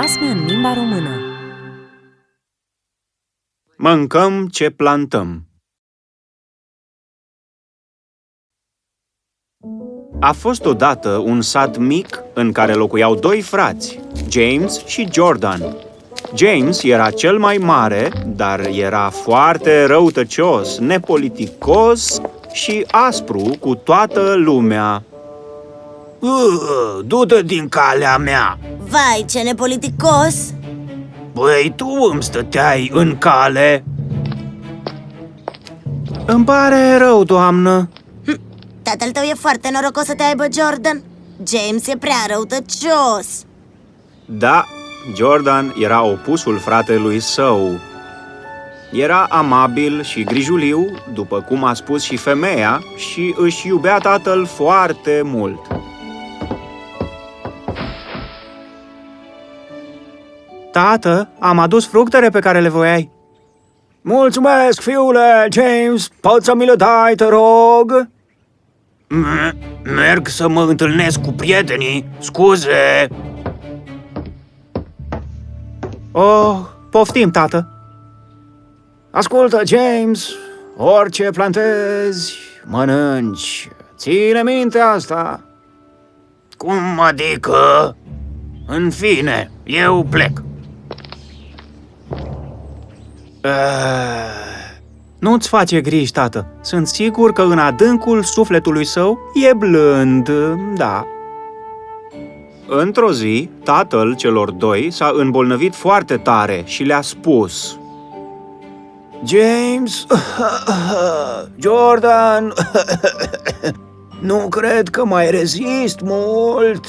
basme în limba română Mâncăm ce plantăm. A fost odată un sat mic în care locuiau doi frați, James și Jordan. James era cel mai mare, dar era foarte răutăcios, nepoliticos și aspru cu toată lumea. Uh, Du-te din calea mea! Vai, ce nepoliticos! Băi, tu îmi stăteai în cale! Îmi pare rău, doamnă. Tatăl tău e foarte norocos să te aibă, Jordan James e prea răutăcios Da, Jordan era opusul fratelui său. Era amabil și grijuliu, după cum a spus și femeia, și își iubea tatăl foarte mult. Tată, am adus fructele pe care le voiai. Mulțumesc, fiule, James! Poți să mi le dai, te rog? Merg să mă întâlnesc cu prietenii, scuze! Oh, poftim, tată. Ascultă, James, orice plantezi, mănânci. Ține minte asta. Cum adică? În fine, eu plec. Uh, Nu-ți face griji, tată. Sunt sigur că în adâncul sufletului său e blând, da. Într-o zi, tatăl celor doi s-a îmbolnăvit foarte tare și le-a spus James, Jordan, nu cred că mai rezist mult.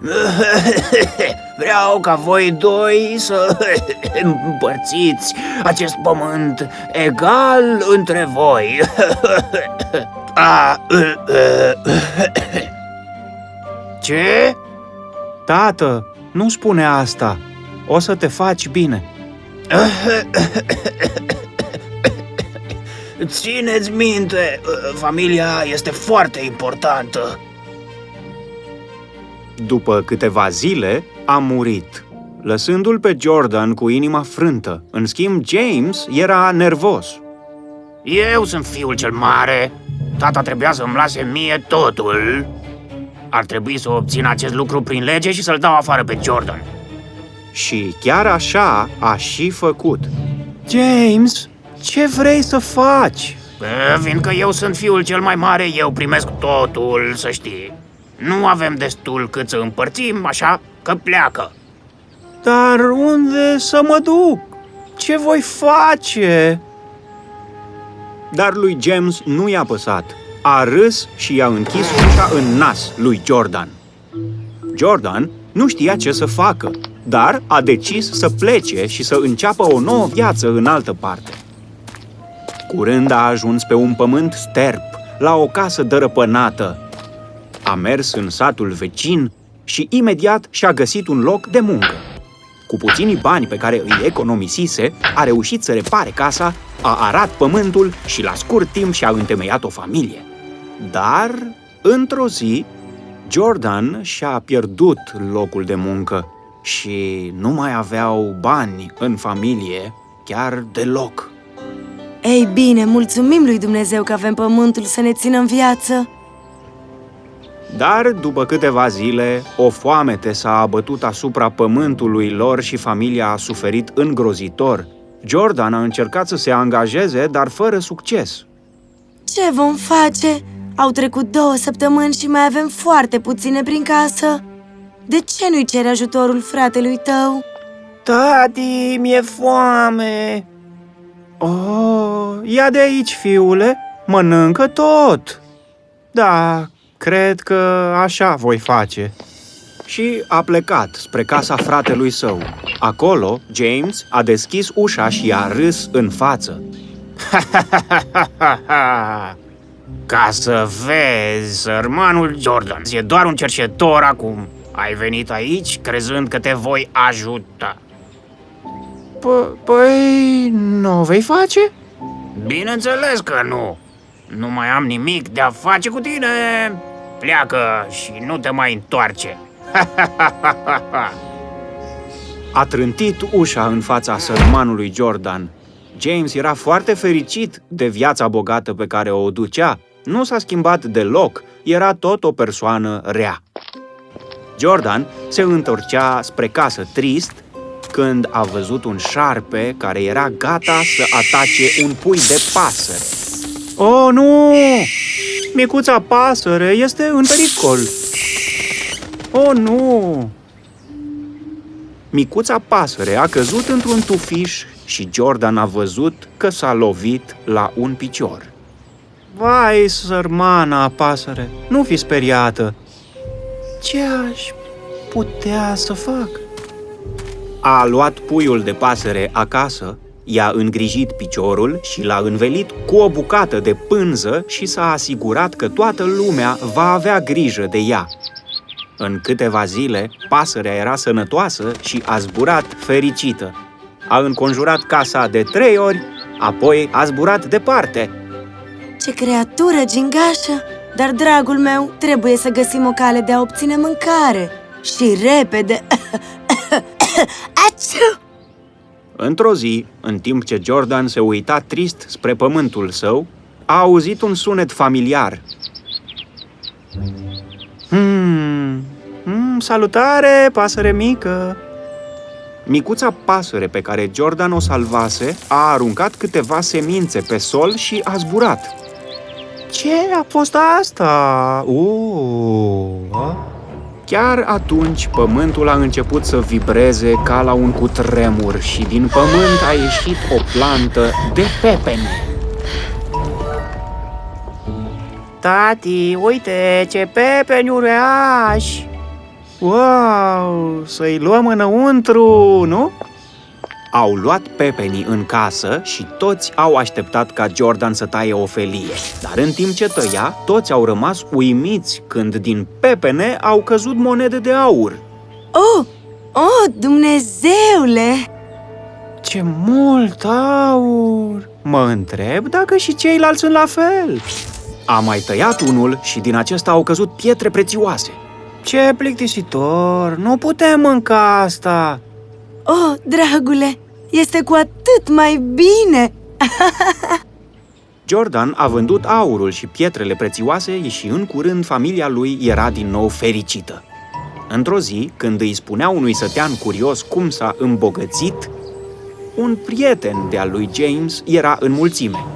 Vreau ca voi doi să împărțiți acest pământ egal între voi. A, Ce? Tată, nu spune asta. O să te faci bine. Țineți minte, familia este foarte importantă. După câteva zile, a murit, lăsându-l pe Jordan cu inima frântă. În schimb, James era nervos. Eu sunt fiul cel mare. Tata trebuia să-mi lase mie totul. Ar trebui să obțin acest lucru prin lege și să-l dau afară pe Jordan. Și chiar așa a și făcut. James, ce vrei să faci? Bă, Fiindcă eu sunt fiul cel mai mare, eu primesc totul, să știi. Nu avem destul cât să împărțim, așa că pleacă. Dar unde să mă duc? Ce voi face? Dar lui James nu i-a păsat. A râs și i-a închis ușa în nas lui Jordan. Jordan nu știa ce să facă, dar a decis să plece și să înceapă o nouă viață în altă parte. Curând a ajuns pe un pământ sterp, la o casă dărăpânată. A mers în satul vecin și imediat și-a găsit un loc de muncă. Cu puținii bani pe care îi economisise, a reușit să repare casa, a arat pământul și la scurt timp și-a întemeiat o familie. Dar, într-o zi, Jordan și-a pierdut locul de muncă și nu mai aveau bani în familie chiar deloc. Ei bine, mulțumim lui Dumnezeu că avem pământul să ne țină în viață. Dar, după câteva zile, o foamete s-a abătut asupra pământului lor și familia a suferit îngrozitor. Jordan a încercat să se angajeze, dar fără succes. Ce vom face? Au trecut două săptămâni și mai avem foarte puține prin casă. De ce nu-i ceri ajutorul fratelui tău? Tati, mi-e foame. Oh, ia de aici, fiule, mănâncă tot. Da, cred că așa voi face. Și a plecat spre casa fratelui său. Acolo, James a deschis ușa și a râs în față. Ca să vezi, sărmanul Jordan, e doar un cercetor acum. Ai venit aici crezând că te voi ajuta. P- păi, nu o vei face? Bineînțeles că nu. Nu mai am nimic de a face cu tine. Pleacă și nu te mai întoarce. A trântit ușa în fața sărmanului Jordan. James era foarte fericit de viața bogată pe care o ducea. Nu s-a schimbat deloc, era tot o persoană rea. Jordan se întorcea spre casă trist când a văzut un șarpe care era gata să atace un pui de pasăre. Oh, nu! Micuța pasăre este în pericol! Oh, nu! Micuța pasăre a căzut într-un tufiș și Jordan a văzut că s-a lovit la un picior. Vai, sărmana pasăre, nu fi speriată! Ce aș putea să fac? A luat puiul de pasăre acasă, i-a îngrijit piciorul și l-a învelit cu o bucată de pânză și s-a asigurat că toată lumea va avea grijă de ea. În câteva zile, pasărea era sănătoasă și a zburat fericită. A înconjurat casa de trei ori, apoi a zburat departe. Ce creatură gingașă! Dar, dragul meu, trebuie să găsim o cale de a obține mâncare. Și repede! Aciu! Într-o zi, în timp ce Jordan se uita trist spre pământul său, a auzit un sunet familiar. Hmm, hmm, salutare, pasăre mică! Micuța pasăre pe care Jordan o salvase a aruncat câteva semințe pe sol și a zburat. Ce a fost asta? Uh, a? Chiar atunci, pământul a început să vibreze ca la un cutremur și din pământ a ieșit o plantă de pepene. Tati, uite ce pepeni uriași! Wow, să-i luăm înăuntru, nu? Au luat pepenii în casă și toți au așteptat ca Jordan să taie o felie. Dar în timp ce tăia, toți au rămas uimiți când din pepene au căzut monede de aur. Oh, oh, Dumnezeule! Ce mult aur! Mă întreb dacă și ceilalți sunt la fel. A mai tăiat unul și din acesta au căzut pietre prețioase. Ce plictisitor! Nu putem mânca asta! Oh, dragule, este cu atât mai bine! Jordan a vândut aurul și pietrele prețioase și în curând familia lui era din nou fericită. Într-o zi, când îi spunea unui sătean curios cum s-a îmbogățit, un prieten de-al lui James era în mulțime.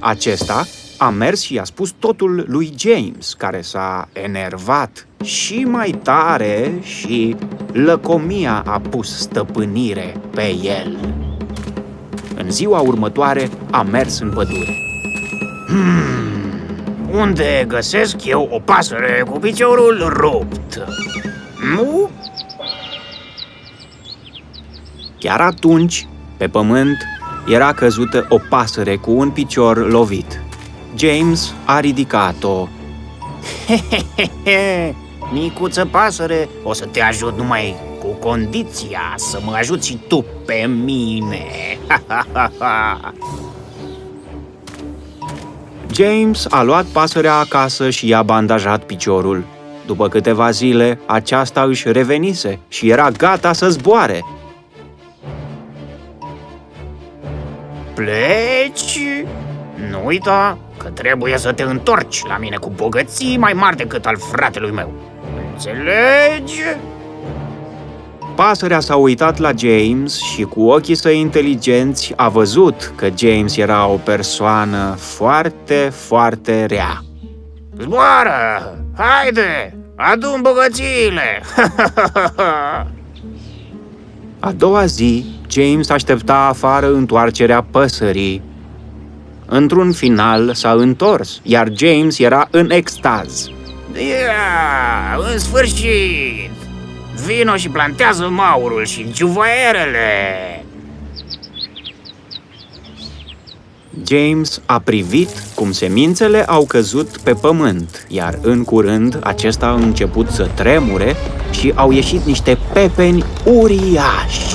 Acesta a mers și i-a spus totul lui James, care s-a enervat și mai tare și lăcomia a pus stăpânire pe el. În ziua următoare a mers în pădure. Unde găsesc eu o pasăre cu piciorul rupt? Nu? Chiar atunci, pe pământ, era căzută o pasăre cu un picior lovit. James a ridicat-o. Hehehe, micuță pasăre, o să te ajut numai cu condiția să mă ajuți și tu pe mine. James a luat pasărea acasă și i-a bandajat piciorul. După câteva zile, aceasta își revenise și era gata să zboare. Pleci? Nu uita că trebuie să te întorci la mine cu bogății mai mari decât al fratelui meu. Înțelegi? Pasărea s-a uitat la James și cu ochii săi inteligenți a văzut că James era o persoană foarte, foarte rea. Zboară! Haide! Adun bogățiile! A doua zi, James aștepta afară întoarcerea păsării. Într-un final s-a întors, iar James era în extaz. Ia, în sfârșit! Vino și plantează maurul și juvaierele! James a privit cum semințele au căzut pe pământ, iar în curând acesta a început să tremure și au ieșit niște pepeni uriași.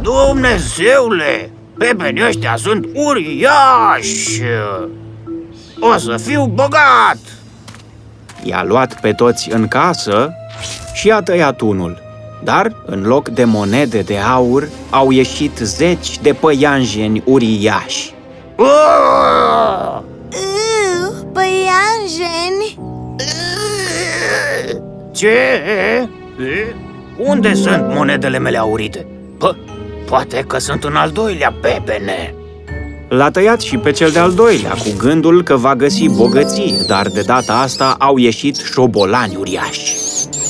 Dumnezeule! Pepenii ăștia sunt uriași! O să fiu bogat! I-a luat pe toți în casă și a tăiat unul. Dar, în loc de monede de aur, au ieșit zeci de păianjeni uriași. Uuuu! Uu, păianjeni! Ce? E? Unde sunt monedele mele aurite? Pă, poate că sunt în al doilea pepene. L-a tăiat și pe cel de-al doilea, cu gândul că va găsi bogăție, dar de data asta au ieșit șobolani uriași.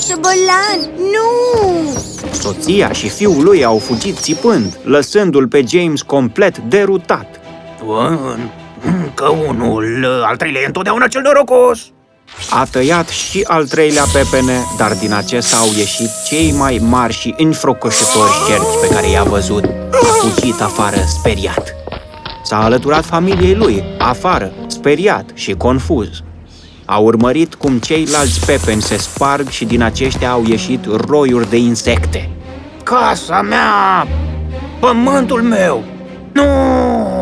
Șobolan, nu! Soția și fiul lui au fugit țipând, lăsându-l pe James complet derutat. Bun, încă unul, al treilea e întotdeauna cel norocos. A tăiat și al treilea pepene, dar din acesta au ieșit cei mai mari și înfrocoșători șerpi pe care i-a văzut. A fugit afară speriat. S-a alăturat familiei lui, afară, speriat și confuz. A urmărit cum ceilalți pepeni se sparg și din aceștia au ieșit roiuri de insecte. Casa mea! Pământul meu! Nu!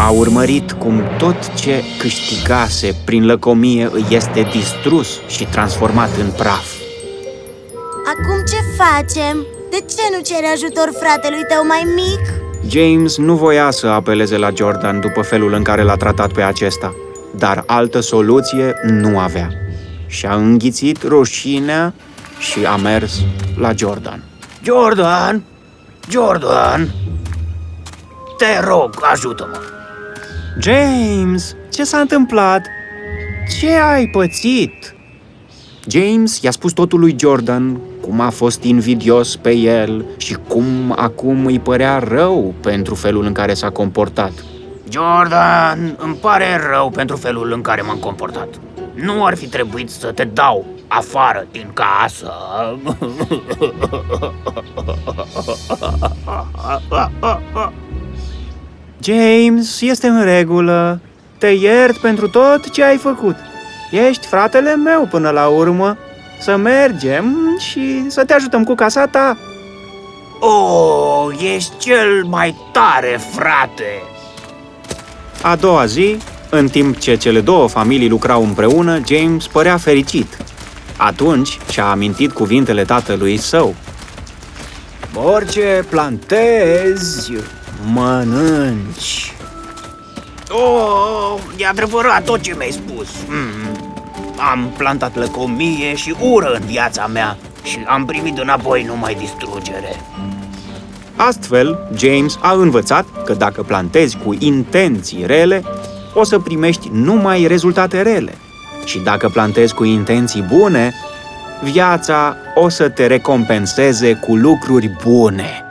A urmărit cum tot ce câștigase prin lăcomie îi este distrus și transformat în praf. Acum ce facem? De ce nu cere ajutor fratelui tău mai mic? James nu voia să apeleze la Jordan după felul în care l-a tratat pe acesta, dar altă soluție nu avea. Și-a înghițit rușinea și a mers la Jordan. Jordan! Jordan! Te rog, ajută-mă! James, ce s-a întâmplat? Ce ai pățit? James i-a spus totul lui Jordan, cum a fost invidios pe el și cum acum îi părea rău pentru felul în care s-a comportat. Jordan, îmi pare rău pentru felul în care m-am comportat. Nu ar fi trebuit să te dau afară din casă. James, este în regulă. Te iert pentru tot ce ai făcut. Ești fratele meu până la urmă. Să mergem și să te ajutăm cu casa ta. Oh, ești cel mai tare, frate! A doua zi, în timp ce cele două familii lucrau împreună, James părea fericit. Atunci și-a amintit cuvintele tatălui său. Orice plantezi, mănânci. Oh, e adevărat tot ce mi-ai spus. Mm. Am plantat lăcomie și ură în viața mea și am primit înapoi numai distrugere. Astfel, James a învățat că dacă plantezi cu intenții rele, o să primești numai rezultate rele. Și dacă plantezi cu intenții bune, viața o să te recompenseze cu lucruri bune.